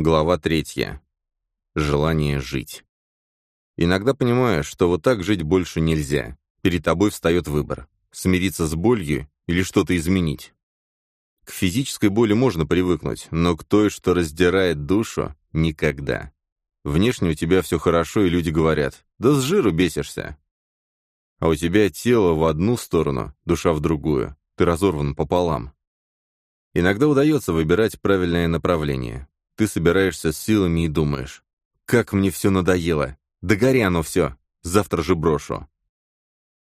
Глава третья. Желание жить. Иногда понимаешь, что вот так жить больше нельзя. Перед тобой встает выбор. Смириться с болью или что-то изменить. К физической боли можно привыкнуть, но к той, что раздирает душу, никогда. Внешне у тебя все хорошо, и люди говорят, да с жиру бесишься. А у тебя тело в одну сторону, душа в другую. Ты разорван пополам. Иногда удается выбирать правильное направление. Ты собираешься с силами и думаешь, как мне все надоело, да гори оно все, завтра же брошу.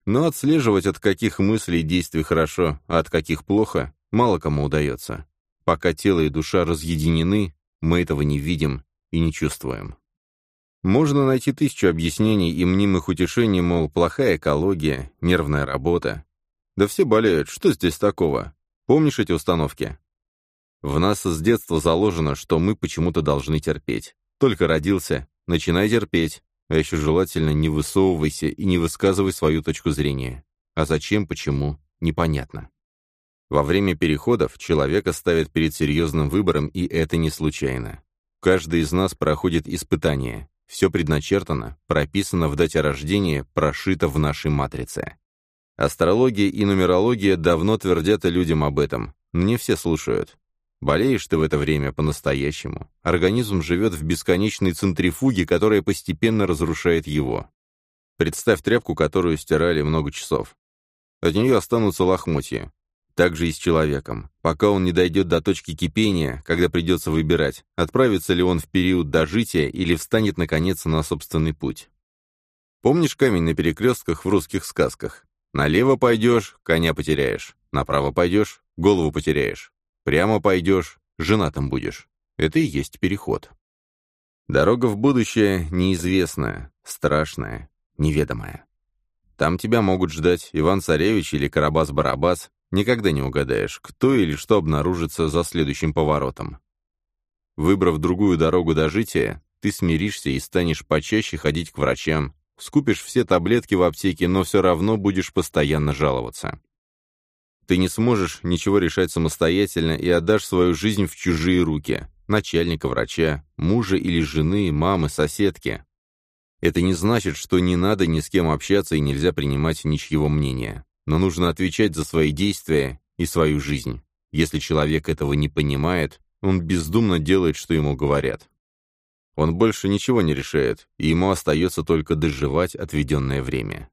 Но отслеживать, от каких мыслей и действий хорошо, а от каких плохо, мало кому удается. Пока тело и душа разъединены, мы этого не видим и не чувствуем. Можно найти тысячу объяснений и мнимых утешений, мол, плохая экология, нервная работа. Да все болеют, что здесь такого? Помнишь эти установки? В нас с детства заложено, что мы почему-то должны терпеть. Только родился, начинай терпеть, а еще желательно не высовывайся и не высказывай свою точку зрения. А зачем, почему, непонятно. Во время переходов человека ставят перед серьезным выбором, и это не случайно. Каждый из нас проходит испытание. Все предначертано, прописано в дате рождения, прошито в нашей матрице. Астрология и нумерология давно твердят людям об этом, не все слушают. Болеешь ты в это время по-настоящему. Организм живет в бесконечной центрифуге, которая постепенно разрушает его. Представь тряпку, которую стирали много часов. От нее останутся лохмотья. Так же и с человеком. Пока он не дойдет до точки кипения, когда придется выбирать, отправится ли он в период дожития или встанет, наконец, на собственный путь. Помнишь камень на перекрестках в русских сказках? Налево пойдешь — коня потеряешь, направо пойдешь — голову потеряешь. Прямо пойдешь, женатым будешь. Это и есть переход. Дорога в будущее неизвестная, страшная, неведомая. Там тебя могут ждать Иван-Царевич или Карабас-Барабас, никогда не угадаешь, кто или что обнаружится за следующим поворотом. Выбрав другую дорогу до жития, ты смиришься и станешь почаще ходить к врачам, скупишь все таблетки в аптеке, но все равно будешь постоянно жаловаться. Ты не сможешь ничего решать самостоятельно и отдашь свою жизнь в чужие руки. Начальника, врача, мужа или жены, мамы, соседки. Это не значит, что не надо ни с кем общаться и нельзя принимать ничьего мнения. Но нужно отвечать за свои действия и свою жизнь. Если человек этого не понимает, он бездумно делает, что ему говорят. Он больше ничего не решает, и ему остается только доживать отведенное время.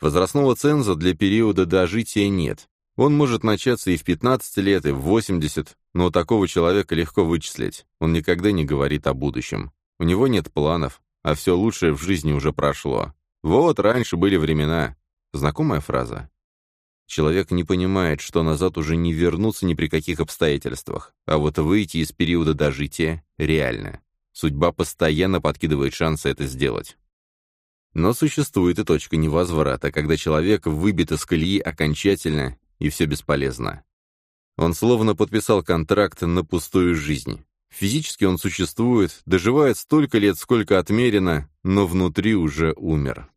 Возрастного ценза для периода дожития нет, он может начаться и в 15 лет, и в 80, но такого человека легко вычислить. Он никогда не говорит о будущем. У него нет планов, а все лучшее в жизни уже прошло. Вот, раньше были времена. Знакомая фраза? Человек не понимает, что назад уже не вернуться ни при каких обстоятельствах, а вот выйти из периода дожития реально. Судьба постоянно подкидывает шансы это сделать. Но существует и точка невозврата, когда человек выбит из колеи окончательно и все бесполезно. Он словно подписал контракт на пустую жизнь. Физически он существует, доживает столько лет, сколько отмерено, но внутри уже умер.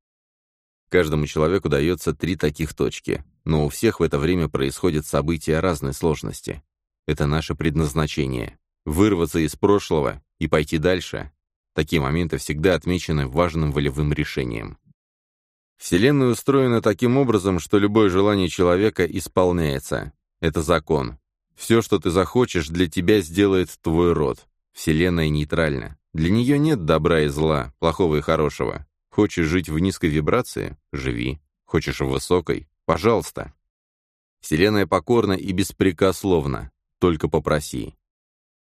Каждому человеку дается три таких точки, но у всех в это время происходят события разной сложности. Это наше предназначение. Вырваться из прошлого и пойти дальше. Такие моменты всегда отмечены важным волевым решением. Вселенная устроена таким образом, что любое желание человека исполняется. Это закон. Все, что ты захочешь, для тебя сделает твой род. Вселенная нейтральна. Для нее нет добра и зла, плохого и хорошего. Хочешь жить в низкой вибрации — живи. Хочешь в высокой — пожалуйста. Вселенная покорна и беспрекословна. Только попроси.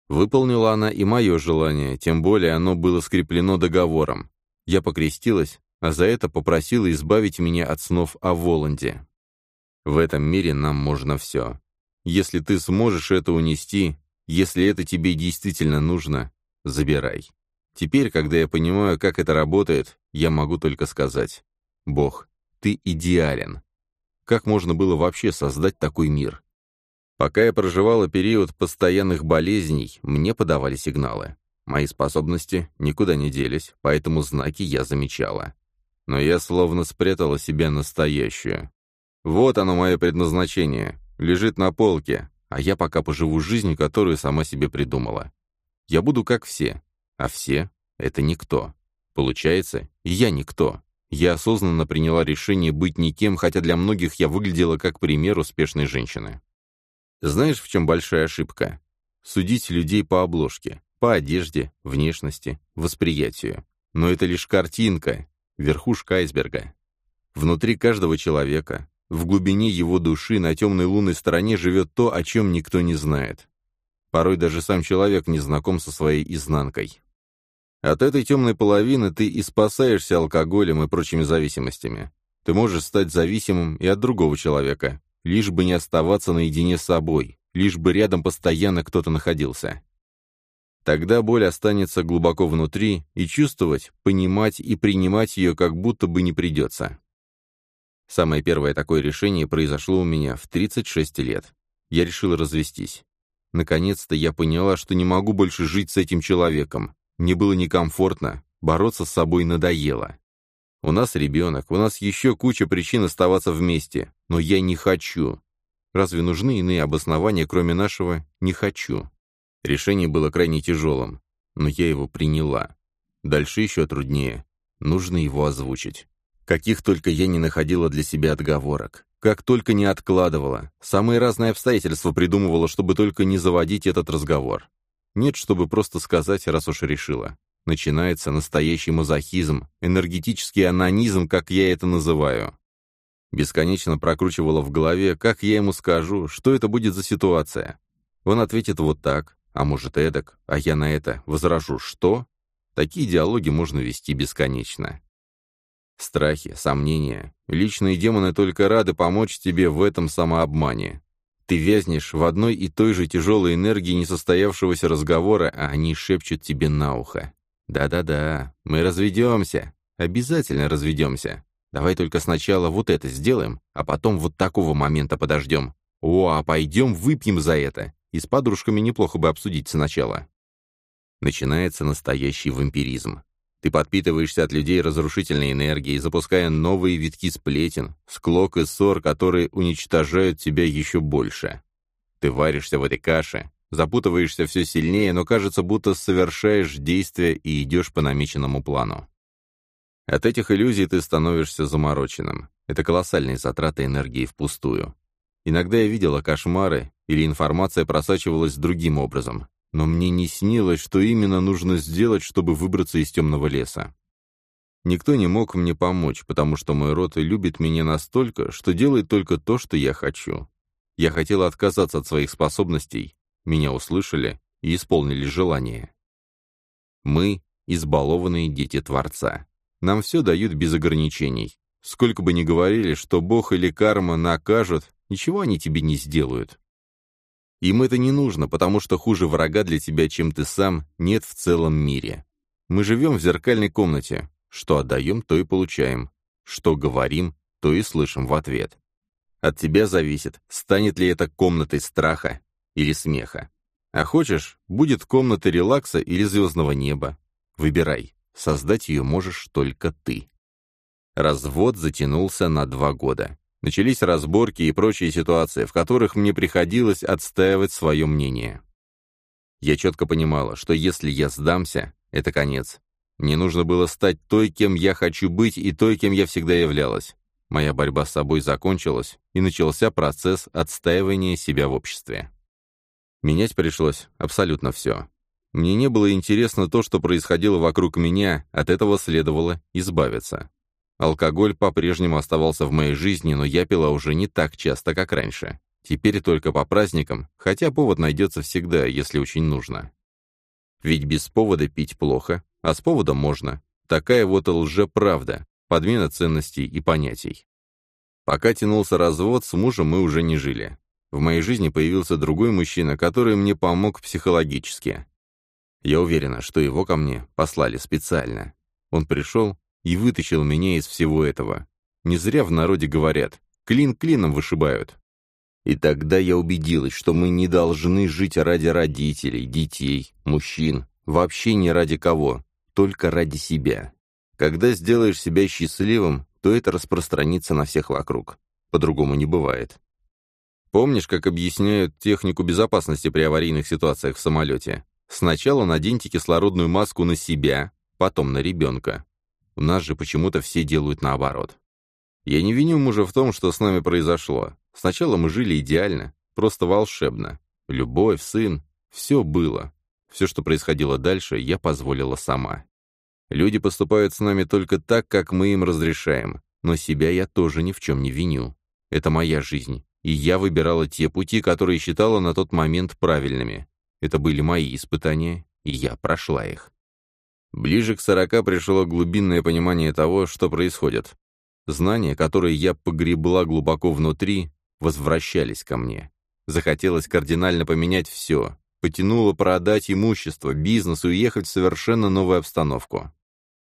Выполнила она и мое желание, тем более оно было скреплено договором. Я покрестилась, а за это попросила избавить меня от снов о Воланде. В этом мире нам можно все. Если ты сможешь это унести, если это тебе действительно нужно, забирай. Теперь, когда я понимаю, как это работает, я могу только сказать, «Бог, ты идеален». Как можно было вообще создать такой мир? Пока я проживала период постоянных болезней, мне подавали сигналы. Мои способности никуда не делись, поэтому знаки я замечала но я словно спрятала себе настоящую. Вот оно мое предназначение, лежит на полке, а я пока поживу жизнь, которую сама себе придумала. Я буду как все. А все — это никто. Получается, я никто. Я осознанно приняла решение быть никем, хотя для многих я выглядела как пример успешной женщины. Знаешь, в чем большая ошибка? Судить людей по обложке, по одежде, внешности, восприятию. Но это лишь картинка, верхушка айсберга. Внутри каждого человека, в глубине его души, на темной лунной стороне живет то, о чем никто не знает. Порой даже сам человек не знаком со своей изнанкой. От этой темной половины ты и спасаешься алкоголем и прочими зависимостями. Ты можешь стать зависимым и от другого человека, лишь бы не оставаться наедине с собой, лишь бы рядом постоянно кто-то находился. Тогда боль останется глубоко внутри, и чувствовать, понимать и принимать ее как будто бы не придется. Самое первое такое решение произошло у меня в 36 лет. Я решил развестись. Наконец-то я поняла, что не могу больше жить с этим человеком, мне было некомфортно, бороться с собой надоело. У нас ребенок, у нас еще куча причин оставаться вместе, но я не хочу. Разве нужны иные обоснования, кроме нашего «не хочу»? Решение было крайне тяжелым, но я его приняла. Дальше еще труднее. Нужно его озвучить. Каких только я не находила для себя отговорок. Как только не откладывала. Самые разные обстоятельства придумывала, чтобы только не заводить этот разговор. Нет, чтобы просто сказать, раз уж решила. Начинается настоящий мазохизм, энергетический анонизм, как я это называю. Бесконечно прокручивала в голове, как я ему скажу, что это будет за ситуация. Он ответит вот так, а может эдак, а я на это возражу «что?». Такие диалоги можно вести бесконечно. Страхи, сомнения. Личные демоны только рады помочь тебе в этом самообмане. Ты вязнешь в одной и той же тяжелой энергии несостоявшегося разговора, а они шепчут тебе на ухо. «Да-да-да, мы разведемся. Обязательно разведемся. Давай только сначала вот это сделаем, а потом вот такого момента подождем. О, а пойдем выпьем за это. И с подружками неплохо бы обсудить сначала». Начинается настоящий вампиризм. Ты подпитываешься от людей разрушительной энергией, запуская новые витки сплетен, склок и ссор, которые уничтожают тебя еще больше. Ты варишься в этой каше, запутываешься все сильнее, но кажется, будто совершаешь действия и идешь по намеченному плану. От этих иллюзий ты становишься замороченным. Это колоссальные затраты энергии впустую. Иногда я видела кошмары, или информация просачивалась другим образом, но мне не снилось, что именно нужно сделать, чтобы выбраться из темного леса. Никто не мог мне помочь, потому что мой род любит меня настолько, что делает только то, что я хочу. Я хотела отказаться от своих способностей, меня услышали и исполнили желание. Мы — избалованные дети Творца. Нам все дают без ограничений. Сколько бы ни говорили, что Бог или карма накажут, ничего они тебе не сделают. Им это не нужно, потому что хуже врага для тебя, чем ты сам, нет в целом мире. Мы живем в зеркальной комнате. Что отдаем, то и получаем. Что говорим, то и слышим в ответ. От тебя зависит, станет ли это комнатой страха или смеха. А хочешь, будет комната релакса или звездного неба. Выбирай. Создать ее можешь только ты. Развод затянулся на два года. Начались разборки и прочие ситуации, в которых мне приходилось отстаивать свое мнение. Я четко понимала, что если я сдамся, это конец. Мне нужно было стать той, кем я хочу быть, и той, кем я всегда являлась. Моя борьба с собой закончилась, и начался процесс отстаивания себя в обществе. Менять пришлось абсолютно все. Мне не было интересно то, что происходило вокруг меня, от этого следовало избавиться. Алкоголь по-прежнему оставался в моей жизни, но я пила уже не так часто, как раньше. Теперь только по праздникам, хотя повод найдется всегда, если очень нужно. Ведь без повода пить плохо, а с поводом можно. Такая вот лжеправда, подмена ценностей и понятий. Пока тянулся развод, с мужем мы уже не жили. В моей жизни появился другой мужчина, который мне помог психологически. Я уверена, что его ко мне послали специально. Он пришел, и вытащил меня из всего этого. Не зря в народе говорят «клин клином вышибают». И тогда я убедилась, что мы не должны жить ради родителей, детей, мужчин, вообще не ради кого, только ради себя. Когда сделаешь себя счастливым, то это распространится на всех вокруг. По-другому не бывает. Помнишь, как объясняют технику безопасности при аварийных ситуациях в самолете? Сначала наденьте кислородную маску на себя, потом на ребенка. У нас же почему-то все делают наоборот. Я не виню мужа в том, что с нами произошло. Сначала мы жили идеально, просто волшебно. Любовь, сын, все было. Все, что происходило дальше, я позволила сама. Люди поступают с нами только так, как мы им разрешаем, но себя я тоже ни в чем не виню. Это моя жизнь, и я выбирала те пути, которые считала на тот момент правильными. Это были мои испытания, и я прошла их. Ближе к сорока пришло глубинное понимание того, что происходит. Знания, которые я погребла глубоко внутри, возвращались ко мне. Захотелось кардинально поменять все. Потянуло продать имущество, бизнес и уехать в совершенно новую обстановку.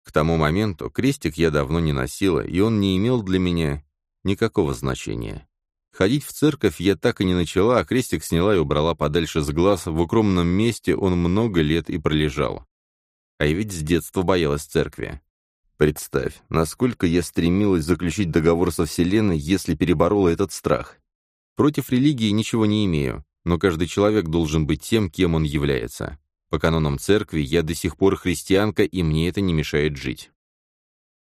К тому моменту крестик я давно не носила, и он не имел для меня никакого значения. Ходить в церковь я так и не начала, а крестик сняла и убрала подальше с глаз, в укромном месте он много лет и пролежал. А я ведь с детства боялась церкви. Представь, насколько я стремилась заключить договор со Вселенной, если переборола этот страх. Против религии ничего не имею, но каждый человек должен быть тем, кем он является. По канонам церкви я до сих пор христианка, и мне это не мешает жить.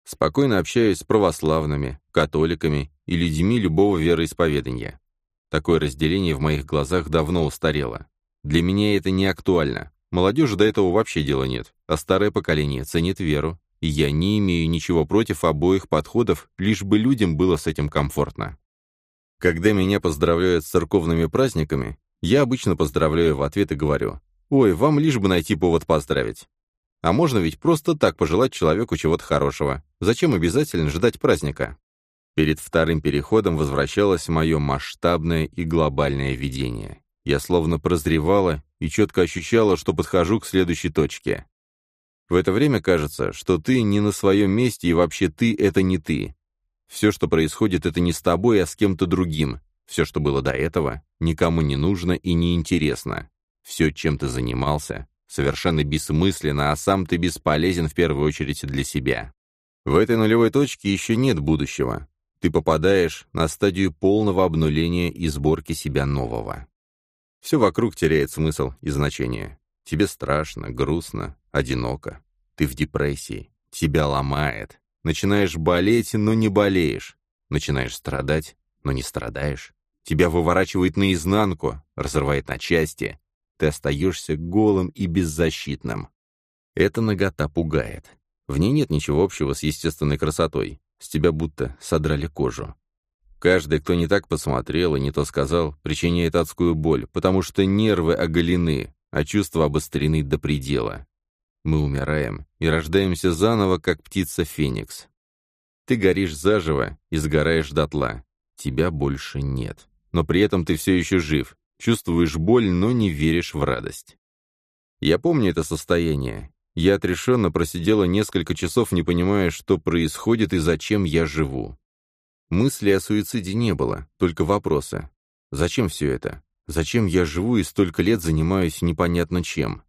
Спокойно общаюсь с православными, католиками и людьми любого вероисповедания. Такое разделение в моих глазах давно устарело. Для меня это не актуально. Молодежи до этого вообще дела нет, а старое поколение ценит веру, и я не имею ничего против обоих подходов, лишь бы людям было с этим комфортно. Когда меня поздравляют с церковными праздниками, я обычно поздравляю в ответ и говорю, «Ой, вам лишь бы найти повод поздравить». А можно ведь просто так пожелать человеку чего-то хорошего. Зачем обязательно ждать праздника? Перед вторым переходом возвращалось мое масштабное и глобальное видение. Я словно прозревала и четко ощущала, что подхожу к следующей точке. В это время кажется, что ты не на своем месте, и вообще ты — это не ты. Все, что происходит, это не с тобой, а с кем-то другим. Все, что было до этого, никому не нужно и не интересно. Все, чем ты занимался, совершенно бессмысленно, а сам ты бесполезен в первую очередь для себя. В этой нулевой точке еще нет будущего. Ты попадаешь на стадию полного обнуления и сборки себя нового. Все вокруг теряет смысл и значение. Тебе страшно, грустно, одиноко. Ты в депрессии. Тебя ломает. Начинаешь болеть, но не болеешь. Начинаешь страдать, но не страдаешь. Тебя выворачивает наизнанку, разрывает на части. Ты остаешься голым и беззащитным. Эта нагота пугает. В ней нет ничего общего с естественной красотой. С тебя будто содрали кожу. Каждый, кто не так посмотрел и не то сказал, причиняет адскую боль, потому что нервы оголены, а чувства обострены до предела. Мы умираем и рождаемся заново, как птица Феникс. Ты горишь заживо и сгораешь дотла. Тебя больше нет. Но при этом ты все еще жив, чувствуешь боль, но не веришь в радость. Я помню это состояние. Я отрешенно просидела несколько часов, не понимая, что происходит и зачем я живу. Мысли о суициде не было, только вопросы. Зачем все это? Зачем я живу и столько лет занимаюсь непонятно чем?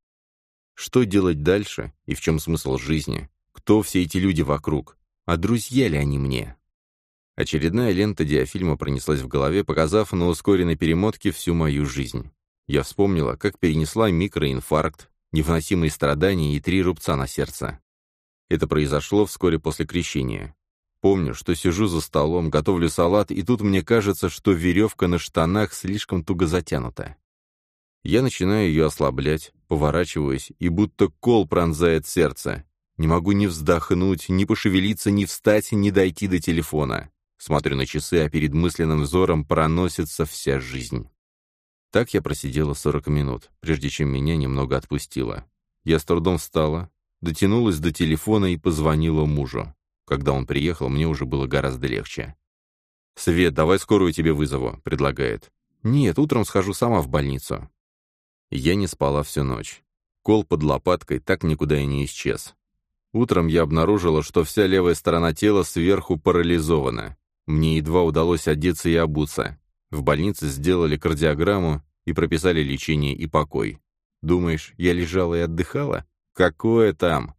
Что делать дальше и в чем смысл жизни? Кто все эти люди вокруг? А друзья ли они мне? Очередная лента диафильма пронеслась в голове, показав на ускоренной перемотке всю мою жизнь. Я вспомнила, как перенесла микроинфаркт, невыносимые страдания и три рубца на сердце. Это произошло вскоре после крещения. Помню, что сижу за столом, готовлю салат, и тут мне кажется, что веревка на штанах слишком туго затянута. Я начинаю ее ослаблять, поворачиваюсь, и будто кол пронзает сердце. Не могу ни вздохнуть, ни пошевелиться, ни встать, ни дойти до телефона. Смотрю на часы, а перед мысленным взором проносится вся жизнь. Так я просидела 40 минут, прежде чем меня немного отпустило. Я с трудом встала, дотянулась до телефона и позвонила мужу. Когда он приехал, мне уже было гораздо легче. «Свет, давай скорую тебе вызову», — предлагает. «Нет, утром схожу сама в больницу». Я не спала всю ночь. Кол под лопаткой так никуда и не исчез. Утром я обнаружила, что вся левая сторона тела сверху парализована. Мне едва удалось одеться и обуться. В больнице сделали кардиограмму и прописали лечение и покой. Думаешь, я лежала и отдыхала? Какое там?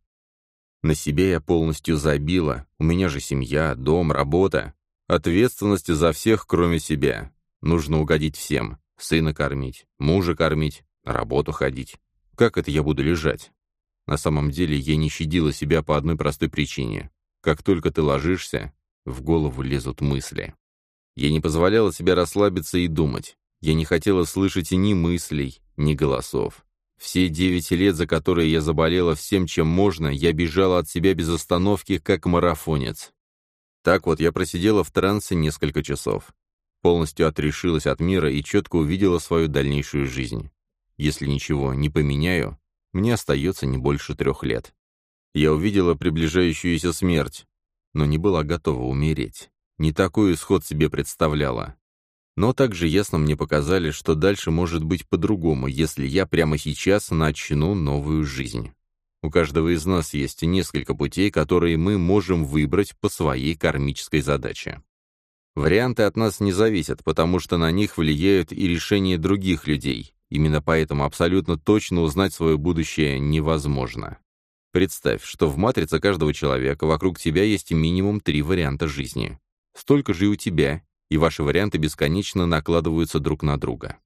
На себе я полностью забила, у меня же семья, дом, работа. Ответственность за всех, кроме себя. Нужно угодить всем. Сына кормить, мужа кормить, на работу ходить. Как это я буду лежать? На самом деле я не щадила себя по одной простой причине. Как только ты ложишься, в голову лезут мысли. Я не позволяла себе расслабиться и думать. Я не хотела слышать ни мыслей, ни голосов. Все девять лет, за которые я заболела всем, чем можно, я бежала от себя без остановки, как марафонец. Так вот, я просидела в трансе несколько часов. Полностью отрешилась от мира и четко увидела свою дальнейшую жизнь. Если ничего не поменяю, мне остается не больше трех лет. Я увидела приближающуюся смерть, но не была готова умереть. Не такой исход себе представляла. Но также ясно мне показали, что дальше может быть по-другому, если я прямо сейчас начну новую жизнь. У каждого из нас есть несколько путей, которые мы можем выбрать по своей кармической задаче. Варианты от нас не зависят, потому что на них влияют и решения других людей. Именно поэтому абсолютно точно узнать свое будущее невозможно. Представь, что в матрице каждого человека вокруг тебя есть минимум три варианта жизни. Столько же и у тебя, и ваши варианты бесконечно накладываются друг на друга.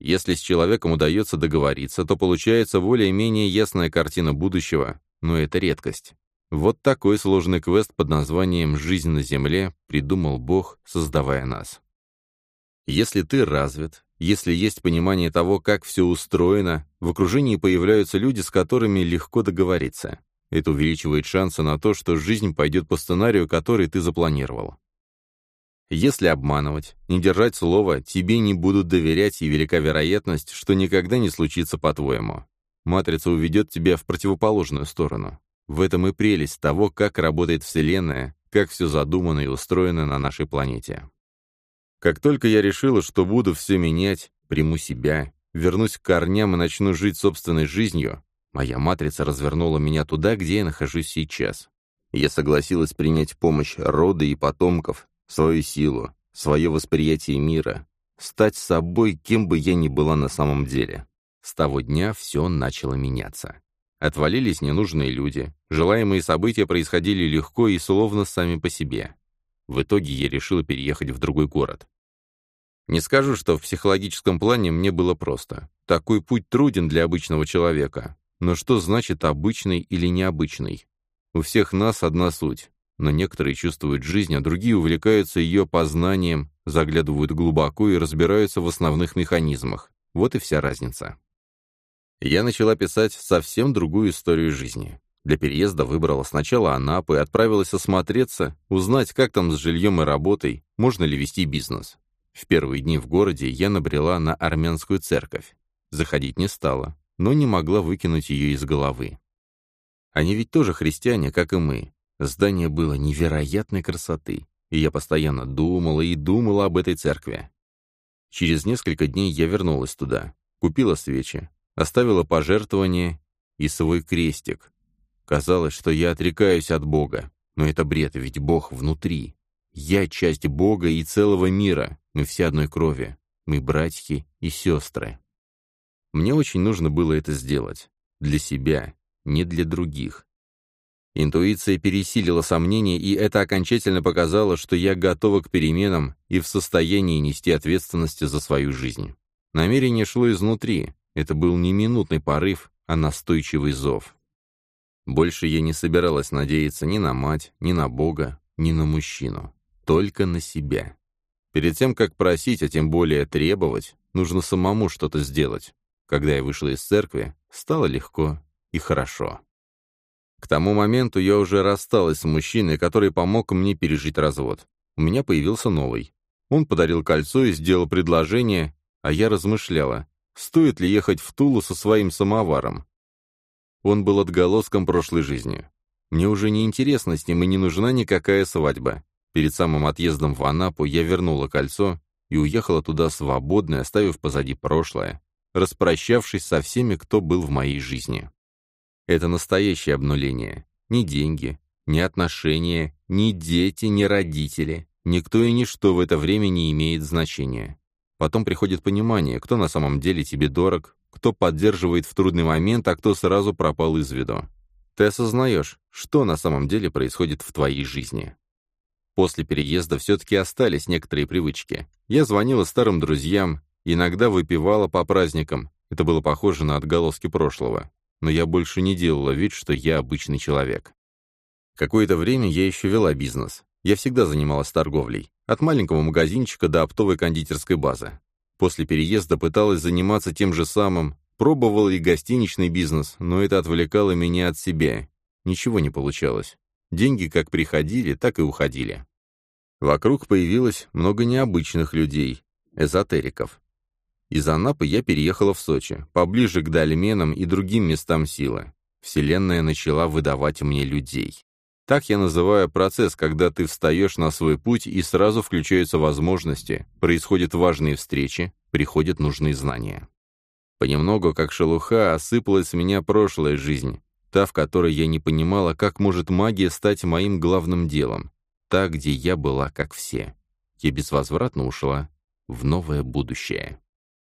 Если с человеком удается договориться, то получается более-менее ясная картина будущего, но это редкость. Вот такой сложный квест под названием «Жизнь на Земле» придумал Бог, создавая нас. Если ты развит, если есть понимание того, как все устроено, в окружении появляются люди, с которыми легко договориться. Это увеличивает шансы на то, что жизнь пойдет по сценарию, который ты запланировал. Если обманывать, не держать слова, тебе не будут доверять, и велика вероятность, что никогда не случится по-твоему. Матрица уведет тебя в противоположную сторону. В этом и прелесть того, как работает Вселенная, как все задумано и устроено на нашей планете. Как только я решила, что буду все менять, приму себя, вернусь к корням и начну жить собственной жизнью, моя матрица развернула меня туда, где я нахожусь сейчас. Я согласилась принять помощь рода и потомков, свою силу, свое восприятие мира, стать собой, кем бы я ни была на самом деле. С того дня все начало меняться. Отвалились ненужные люди, желаемые события происходили легко и словно сами по себе. В итоге я решила переехать в другой город. Не скажу, что в психологическом плане мне было просто. Такой путь труден для обычного человека. Но что значит обычный или необычный? У всех нас одна суть но некоторые чувствуют жизнь, а другие увлекаются ее познанием, заглядывают глубоко и разбираются в основных механизмах. Вот и вся разница. Я начала писать совсем другую историю жизни. Для переезда выбрала сначала Анапу и отправилась осмотреться, узнать, как там с жильем и работой, можно ли вести бизнес. В первые дни в городе я набрела на армянскую церковь. Заходить не стала, но не могла выкинуть ее из головы. Они ведь тоже христиане, как и мы, Здание было невероятной красоты, и я постоянно думала и думала об этой церкви. Через несколько дней я вернулась туда, купила свечи, оставила пожертвование и свой крестик. Казалось, что я отрекаюсь от Бога, но это бред, ведь Бог внутри. Я часть Бога и целого мира, мы все одной крови, мы братья и сестры. Мне очень нужно было это сделать. Для себя, не для других. Интуиция пересилила сомнения, и это окончательно показало, что я готова к переменам и в состоянии нести ответственность за свою жизнь. Намерение шло изнутри. Это был не минутный порыв, а настойчивый зов. Больше я не собиралась надеяться ни на мать, ни на Бога, ни на мужчину. Только на себя. Перед тем, как просить, а тем более требовать, нужно самому что-то сделать. Когда я вышла из церкви, стало легко и хорошо. К тому моменту я уже рассталась с мужчиной, который помог мне пережить развод. У меня появился новый. Он подарил кольцо и сделал предложение, а я размышляла, стоит ли ехать в Тулу со своим самоваром. Он был отголоском прошлой жизни. Мне уже не интересно с ним и не нужна никакая свадьба. Перед самым отъездом в Анапу я вернула кольцо и уехала туда свободной, оставив позади прошлое, распрощавшись со всеми, кто был в моей жизни. Это настоящее обнуление. Ни деньги, ни отношения, ни дети, ни родители. Никто и ничто в это время не имеет значения. Потом приходит понимание, кто на самом деле тебе дорог, кто поддерживает в трудный момент, а кто сразу пропал из виду. Ты осознаешь, что на самом деле происходит в твоей жизни. После переезда все-таки остались некоторые привычки. Я звонила старым друзьям, иногда выпивала по праздникам, Это было похоже на отголоски прошлого. Но я больше не делала вид, что я обычный человек. Какое-то время я еще вела бизнес. Я всегда занималась торговлей. От маленького магазинчика до оптовой кондитерской базы. После переезда пыталась заниматься тем же самым, пробовала и гостиничный бизнес, но это отвлекало меня от себя. Ничего не получалось. Деньги как приходили, так и уходили. Вокруг появилось много необычных людей, эзотериков. Из Анапы я переехала в Сочи, поближе к дольменам и другим местам силы. Вселенная начала выдавать мне людей. Так я называю процесс, когда ты встаешь на свой путь и сразу включаются возможности, происходят важные встречи, приходят нужные знания. Понемногу, как шелуха, осыпалась с меня прошлая жизнь, та, в которой я не понимала, как может магия стать моим главным делом, та, где я была как все. Я безвозвратно ушла в новое будущее.